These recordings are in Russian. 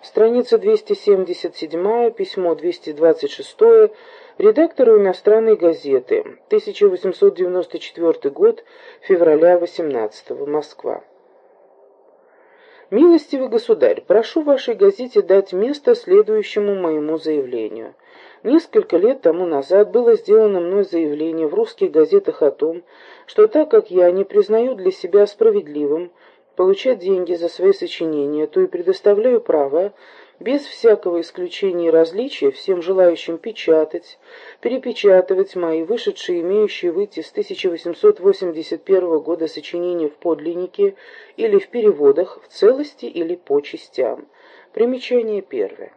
Страница 277, письмо 226, редактору иностранной газеты, 1894 год, февраля 18 Москва. Милостивый государь, прошу вашей газете дать место следующему моему заявлению. Несколько лет тому назад было сделано мной заявление в русских газетах о том, что так как я не признаю для себя справедливым получать деньги за свои сочинения, то и предоставляю право, без всякого исключения и различия, всем желающим печатать, перепечатывать мои вышедшие, имеющие выйти с 1881 года сочинения в подлиннике или в переводах, в целости или по частям. Примечание первое.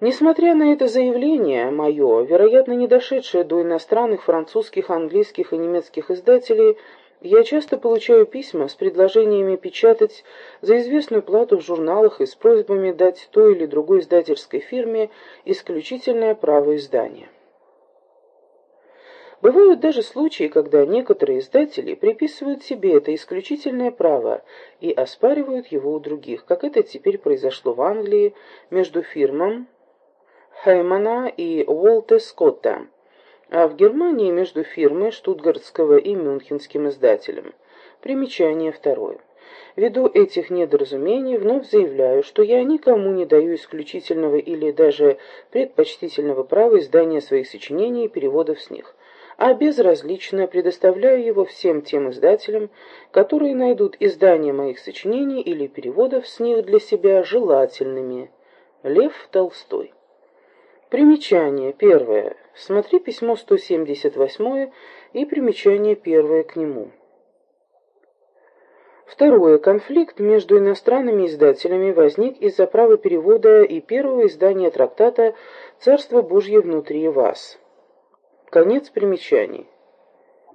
Несмотря на это заявление мое, вероятно, не дошедшее до иностранных французских, английских и немецких издателей, я часто получаю письма с предложениями печатать за известную плату в журналах и с просьбами дать той или другой издательской фирме исключительное право издания. Бывают даже случаи, когда некоторые издатели приписывают себе это исключительное право и оспаривают его у других, как это теперь произошло в Англии между фирмом Хеймана и Уолта Скотта, а в Германии между фирмой штутгартского и мюнхенским издателем. Примечание второе. Ввиду этих недоразумений вновь заявляю, что я никому не даю исключительного или даже предпочтительного права издания своих сочинений и переводов с них, а безразлично предоставляю его всем тем издателям, которые найдут издание моих сочинений или переводов с них для себя желательными. Лев Толстой. Примечание первое. Смотри письмо 178 и примечание первое к нему. Второе. Конфликт между иностранными издателями возник из-за права перевода и первого издания трактата «Царство Божье внутри вас». Конец примечаний.